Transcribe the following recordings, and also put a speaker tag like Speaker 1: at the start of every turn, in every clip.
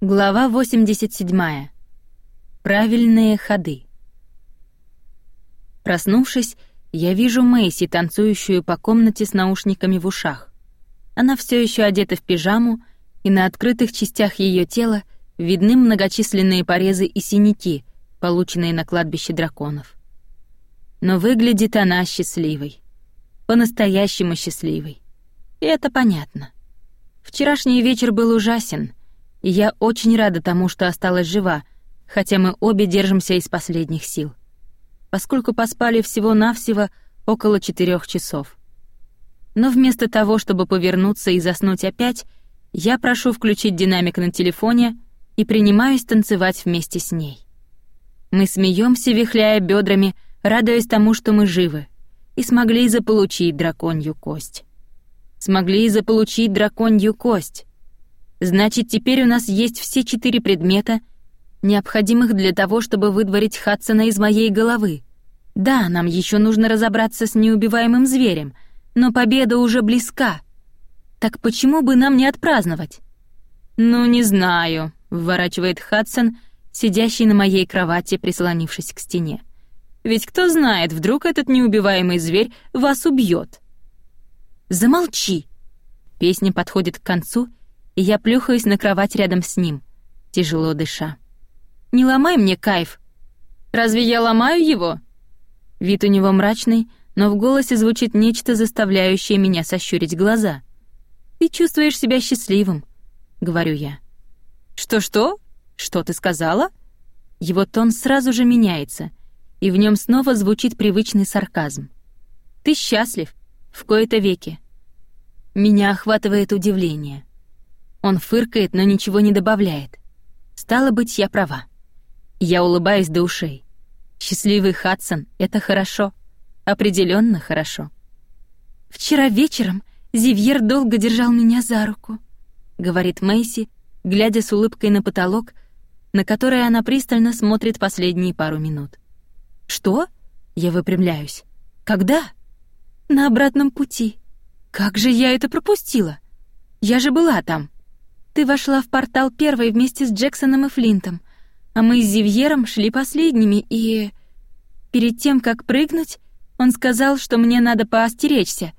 Speaker 1: Глава 87. Правильные ходы. Проснувшись, я вижу Мэйси, танцующую по комнате с наушниками в ушах. Она все еще одета в пижаму, и на открытых частях ее тела видны многочисленные порезы и синяки, полученные на кладбище драконов. Но выглядит она счастливой. По-настоящему счастливой. И это понятно. Вчерашний вечер был ужасен — я очень рада тому, что осталась жива, хотя мы обе держимся из последних сил. Поскольку поспали всего-навсего около четырех часов. Но вместо того, чтобы повернуться и заснуть опять, я прошу включить динамик на телефоне и принимаюсь танцевать вместе с ней. Мы смеемся, вихляя бедрами, радуясь тому, что мы живы, и смогли заполучить драконью кость. Смогли заполучить драконью кость. Значит, теперь у нас есть все четыре предмета, необходимых для того, чтобы выдворить Хадсона из моей головы. Да, нам еще нужно разобраться с неубиваемым зверем, но победа уже близка. Так почему бы нам не отпраздновать? Ну, не знаю, вворачивает Хадсон, сидящий на моей кровати, прислонившись к стене. Ведь кто знает, вдруг этот неубиваемый зверь вас убьет. Замолчи. Песня подходит к концу, и я плюхаюсь на кровать рядом с ним, тяжело дыша. «Не ломай мне кайф!» «Разве я ломаю его?» Вид у него мрачный, но в голосе звучит нечто, заставляющее меня сощурить глаза. «Ты чувствуешь себя счастливым», — говорю я. «Что-что? Что ты сказала?» Его тон сразу же меняется, и в нем снова звучит привычный сарказм. «Ты счастлив, в кои-то веки». Меня охватывает удивление. Он фыркает, но ничего не добавляет. Стало быть, я права. Я улыбаюсь до ушей. Счастливый Хадсон — это хорошо. определенно хорошо. «Вчера вечером Зивьер долго держал меня за руку», — говорит Мэйси, глядя с улыбкой на потолок, на который она пристально смотрит последние пару минут. «Что?» — я выпрямляюсь. «Когда?» «На обратном пути. Как же я это пропустила? Я же была там». Ты вошла в портал первой вместе с Джексоном и Флинтом, а мы с Зивьером шли последними, и... Перед тем, как прыгнуть, он сказал, что мне надо поостеречься,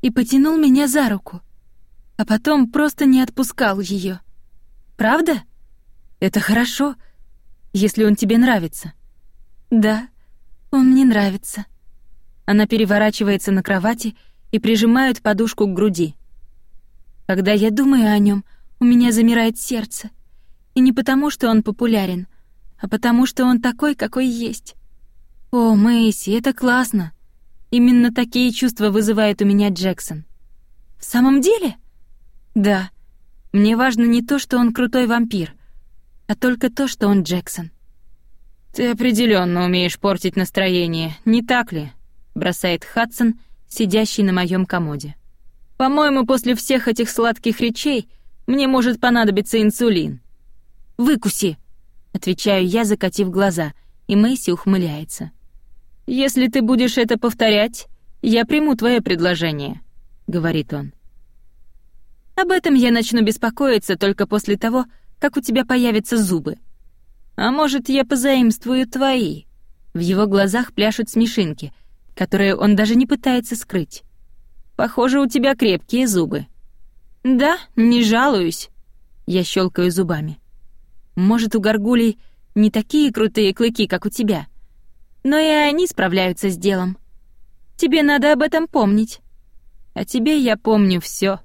Speaker 1: и потянул меня за руку. А потом просто не отпускал ее. Правда? Это хорошо, если он тебе нравится. Да, он мне нравится. Она переворачивается на кровати и прижимает подушку к груди. Когда я думаю о нем, у меня замирает сердце. И не потому, что он популярен, а потому, что он такой, какой есть. О, Мэйси, это классно. Именно такие чувства вызывает у меня Джексон. В самом деле? Да. Мне важно не то, что он крутой вампир, а только то, что он Джексон. Ты определенно умеешь портить настроение, не так ли? бросает Хадсон, сидящий на моем комоде. По-моему, после всех этих сладких речей мне может понадобиться инсулин». «Выкуси!» — отвечаю я, закатив глаза, и Мэйси ухмыляется. «Если ты будешь это повторять, я приму твое предложение», — говорит он. «Об этом я начну беспокоиться только после того, как у тебя появятся зубы. А может, я позаимствую твои?» В его глазах пляшут смешинки, которые он даже не пытается скрыть. «Похоже, у тебя крепкие зубы». «Да, не жалуюсь», — я щелкаю зубами. «Может, у горгулей не такие крутые клыки, как у тебя, но и они справляются с делом. Тебе надо об этом помнить. А тебе я помню все,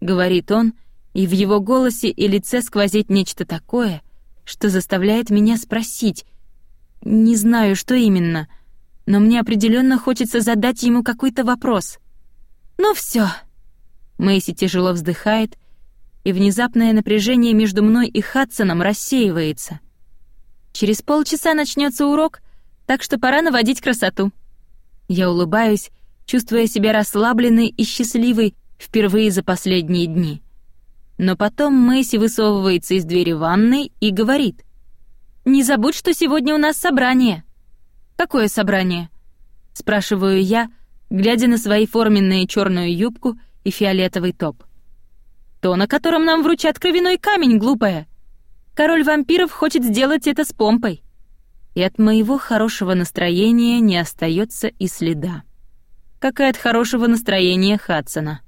Speaker 1: говорит он, и в его голосе и лице сквозит нечто такое, что заставляет меня спросить. Не знаю, что именно, но мне определенно хочется задать ему какой-то вопрос. «Ну все, Мэйси тяжело вздыхает, и внезапное напряжение между мной и Хадсоном рассеивается. Через полчаса начнется урок, так что пора наводить красоту. Я улыбаюсь, чувствуя себя расслабленной и счастливой впервые за последние дни. Но потом Мэйси высовывается из двери ванной и говорит. «Не забудь, что сегодня у нас собрание». «Какое собрание?» — спрашиваю я, глядя на свои форменные черную юбку и фиолетовый топ. То, на котором нам вручат кровяной камень, глупая. Король вампиров хочет сделать это с помпой. И от моего хорошего настроения не остается и следа. Как и от хорошего настроения Хадсона.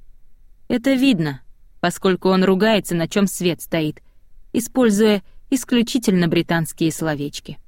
Speaker 1: Это видно, поскольку он ругается, на чем свет стоит, используя исключительно британские словечки.